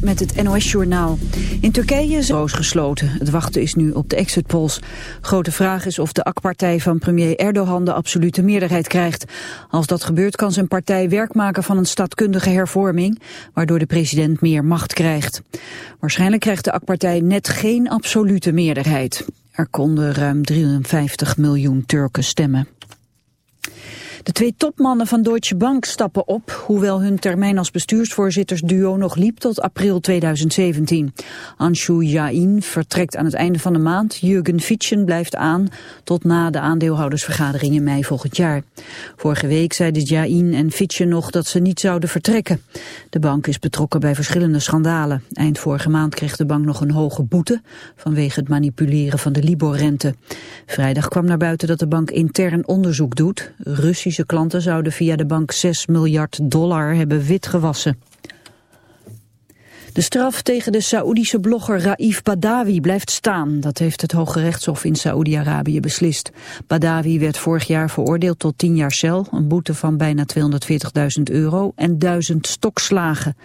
Met het NOS-journaal. In Turkije is roos gesloten. Het wachten is nu op de exit polls. Grote vraag is of de AK-partij van premier Erdogan de absolute meerderheid krijgt. Als dat gebeurt kan zijn partij werk maken van een stadkundige hervorming... waardoor de president meer macht krijgt. Waarschijnlijk krijgt de AK-partij net geen absolute meerderheid. Er konden ruim 53 miljoen Turken stemmen. De twee topmannen van Deutsche Bank stappen op, hoewel hun termijn als bestuursvoorzittersduo nog liep tot april 2017. Anshu Jain vertrekt aan het einde van de maand, Jürgen Fitschen blijft aan tot na de aandeelhoudersvergadering in mei volgend jaar. Vorige week zeiden Jain en Fitschen nog dat ze niet zouden vertrekken. De bank is betrokken bij verschillende schandalen. Eind vorige maand kreeg de bank nog een hoge boete vanwege het manipuleren van de Libor-rente. Vrijdag kwam naar buiten dat de bank intern onderzoek doet. Russische Russische klanten zouden via de bank 6 miljard dollar hebben witgewassen. De straf tegen de Saoedische blogger Raif Badawi blijft staan. Dat heeft het Hoge Rechtshof in Saoedi-Arabië beslist. Badawi werd vorig jaar veroordeeld tot 10 jaar cel, een boete van bijna 240.000 euro en 1000 stokslagen.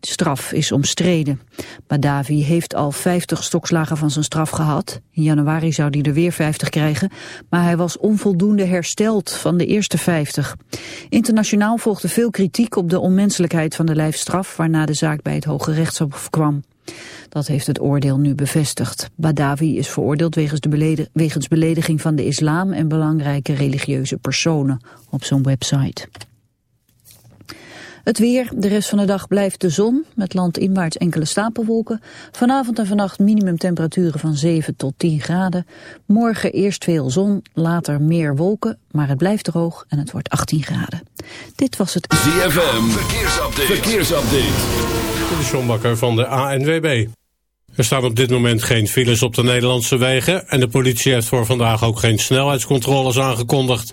De straf is omstreden. Badawi heeft al 50 stokslagen van zijn straf gehad. In januari zou hij er weer 50 krijgen, maar hij was onvoldoende hersteld van de eerste 50. Internationaal volgde veel kritiek op de onmenselijkheid van de lijfstraf, waarna de zaak bij het Hoge Rechtshof kwam. Dat heeft het oordeel nu bevestigd. Badawi is veroordeeld wegens, de wegens belediging van de islam en belangrijke religieuze personen op zo'n website. Het weer, de rest van de dag blijft de zon, met landinwaarts enkele stapelwolken. Vanavond en vannacht minimumtemperaturen van 7 tot 10 graden. Morgen eerst veel zon, later meer wolken, maar het blijft droog en het wordt 18 graden. Dit was het ZFM, verkeersupdate. verkeersupdate. De Sjombakker van de ANWB. Er staan op dit moment geen files op de Nederlandse wegen... en de politie heeft voor vandaag ook geen snelheidscontroles aangekondigd.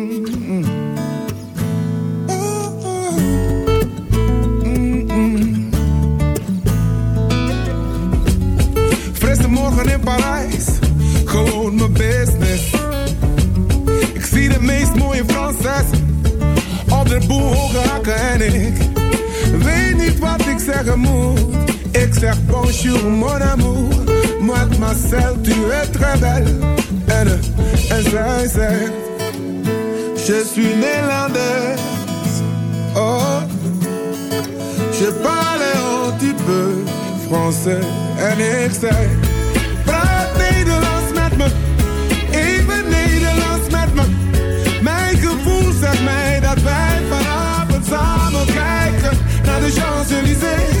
Bonjour mon amour, mademoiselle tu es très belle. Zij zegt, je suis néerlandaise. Oh, je parle un petit peu français. En ik praat Nederlands met me, even Nederlands met me. Mijn gevoel zegt mij dat wij vanavond samen kijken naar de Champs-Élysées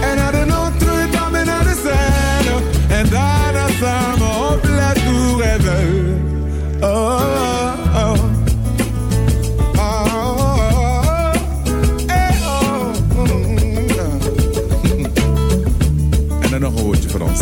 En naar de Notre-Dame en naar de. En samen op La. En dan nog een woordje ons.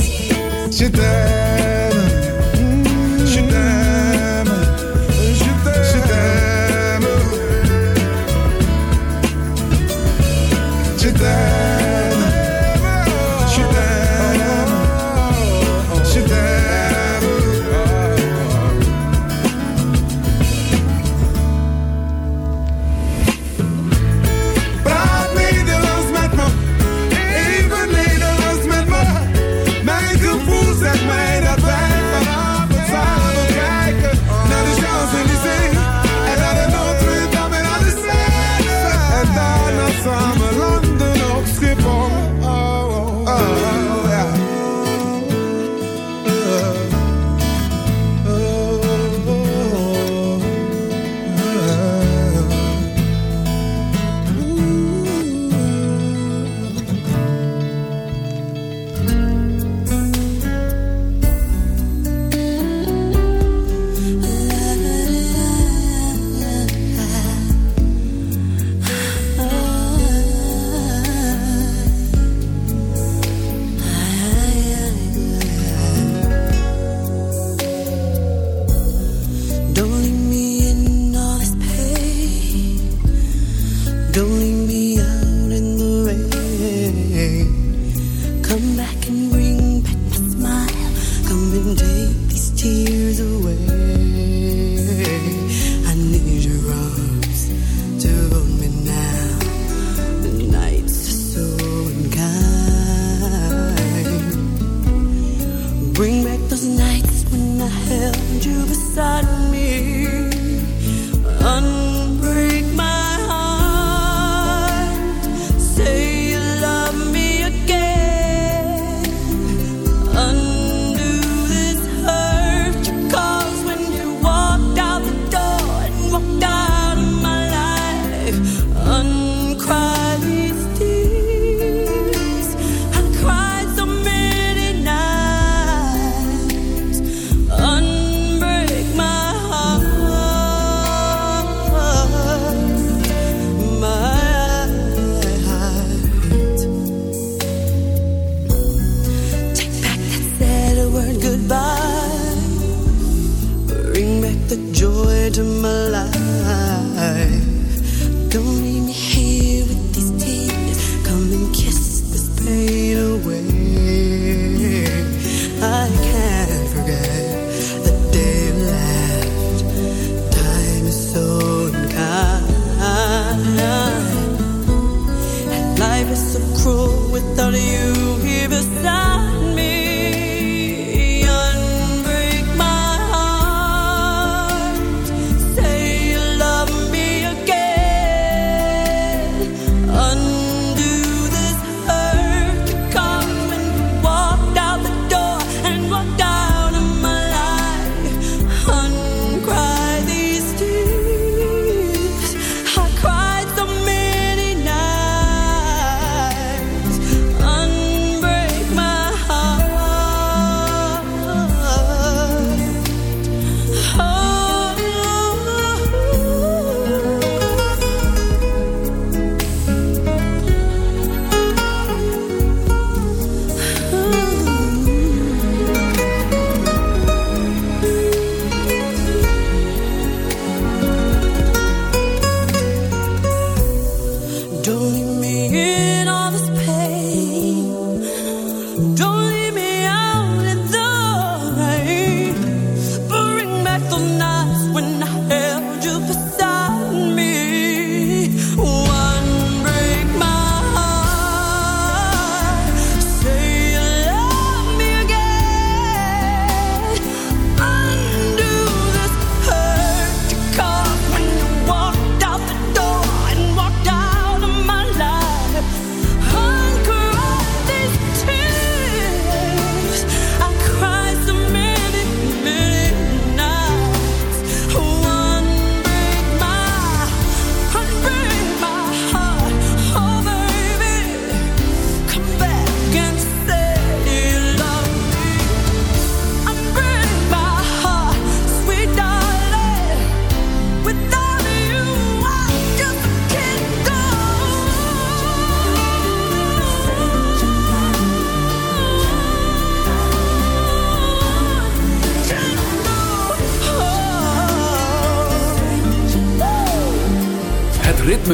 Joy to my life. Don't leave me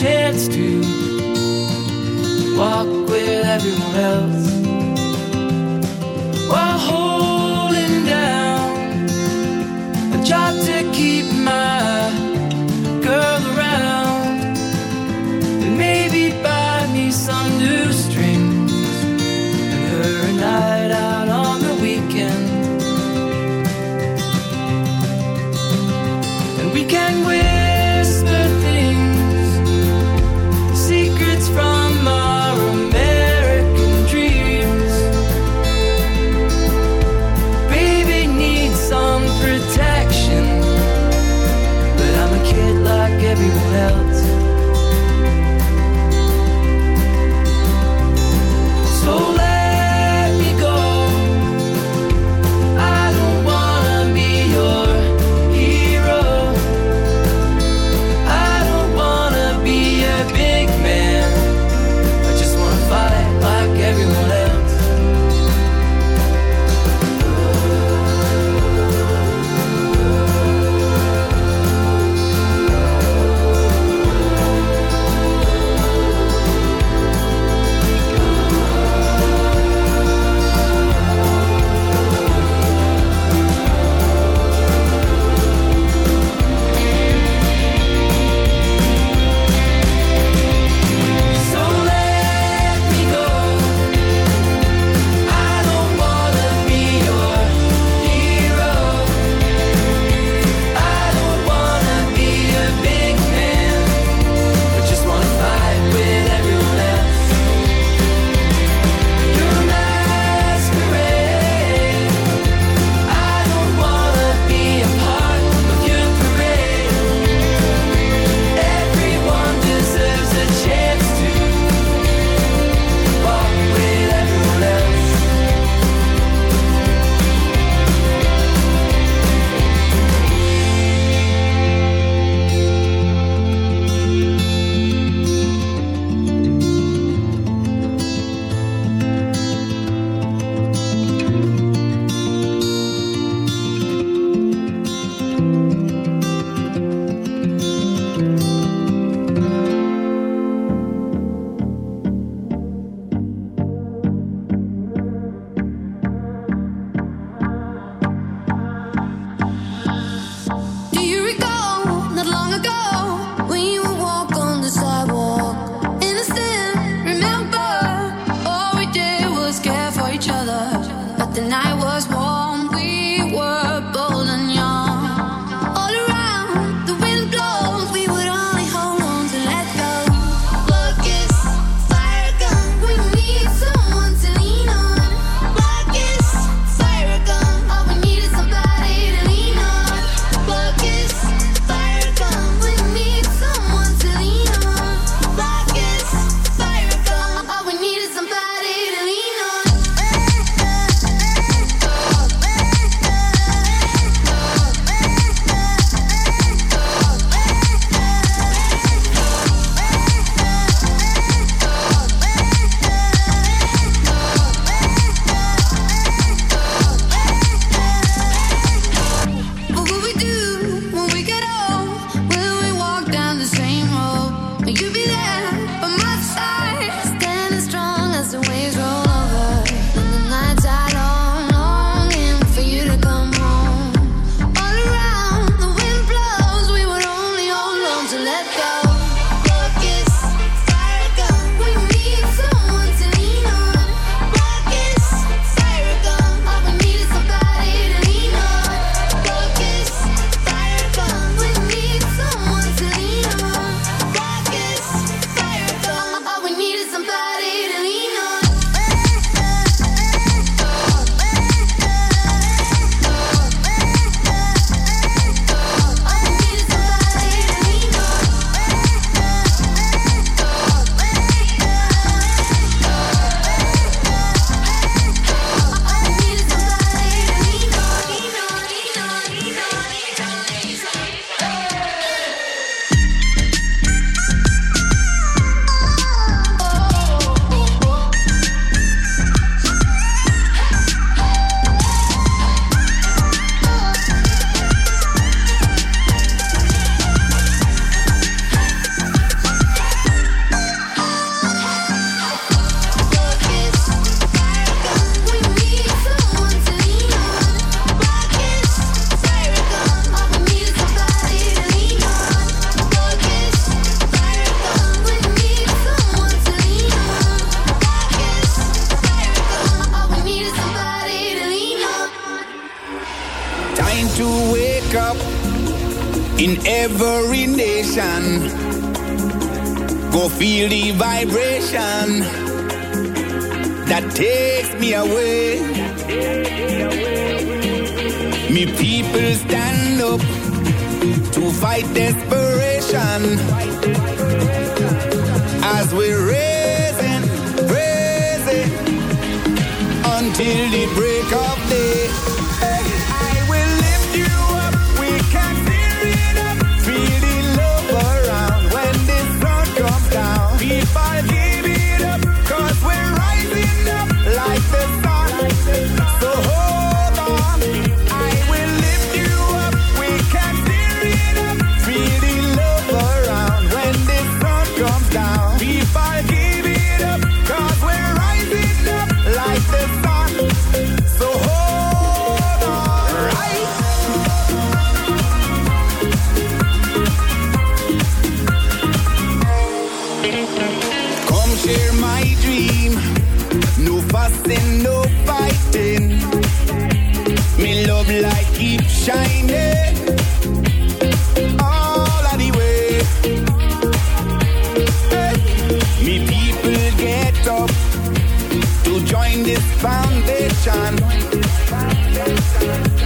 chance to walk with everyone else.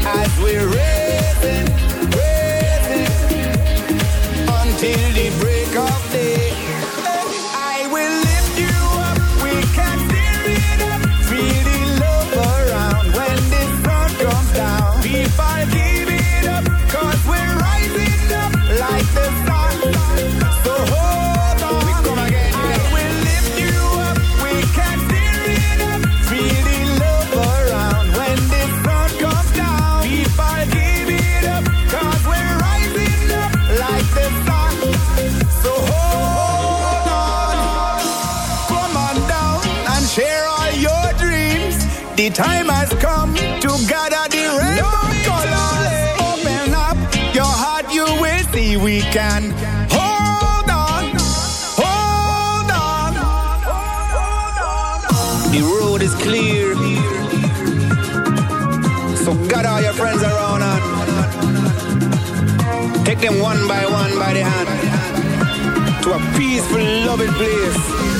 As we Come together, the rainbow. Open up your heart, you will see we can. Hold on, hold on. The road is clear. So gather your friends around and take them one by one by the hand to a peaceful, loving place.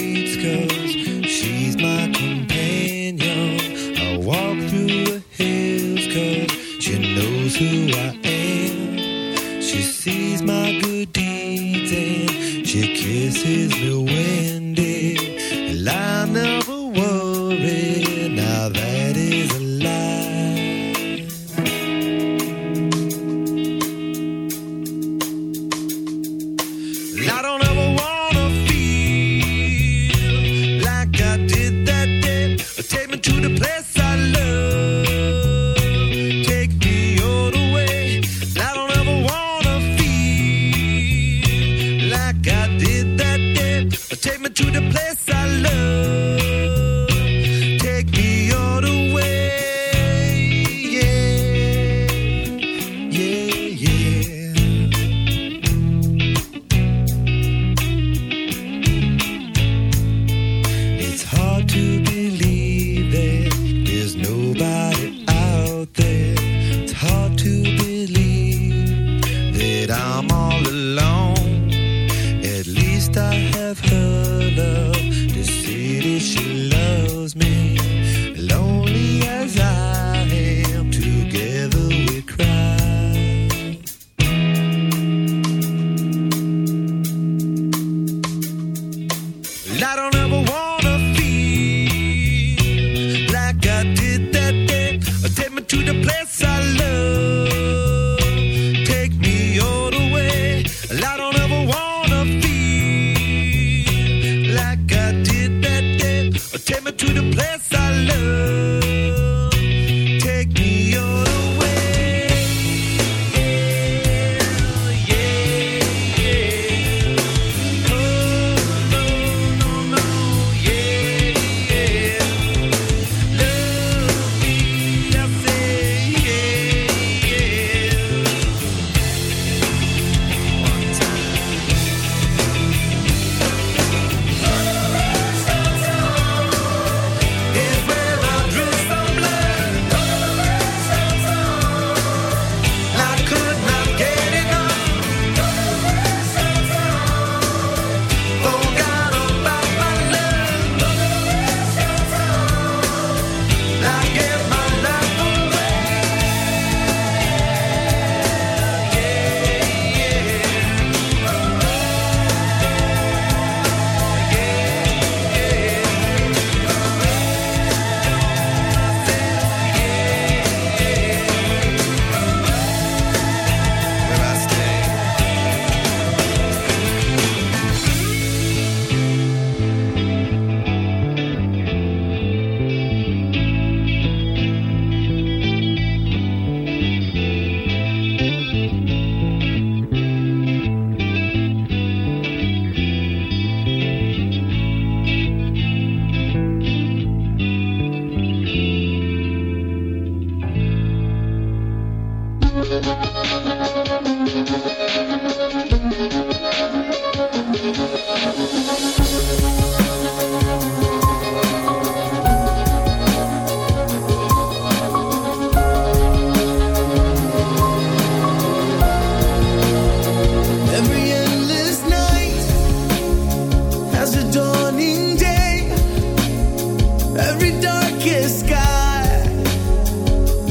blades, cause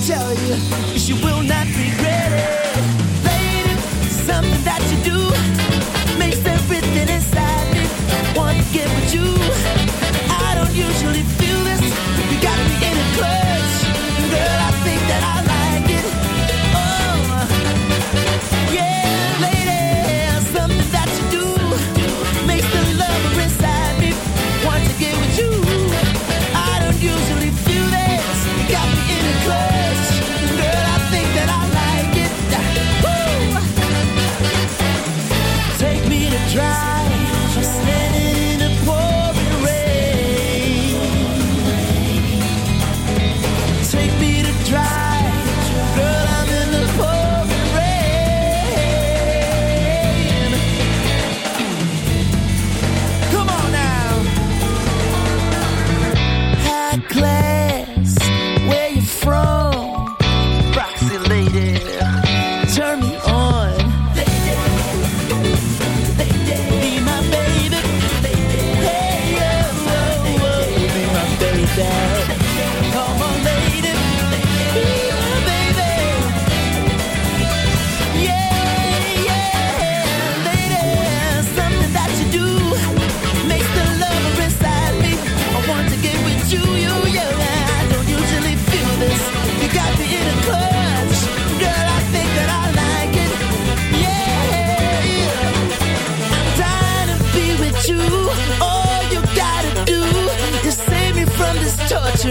tell you you will not regret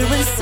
We're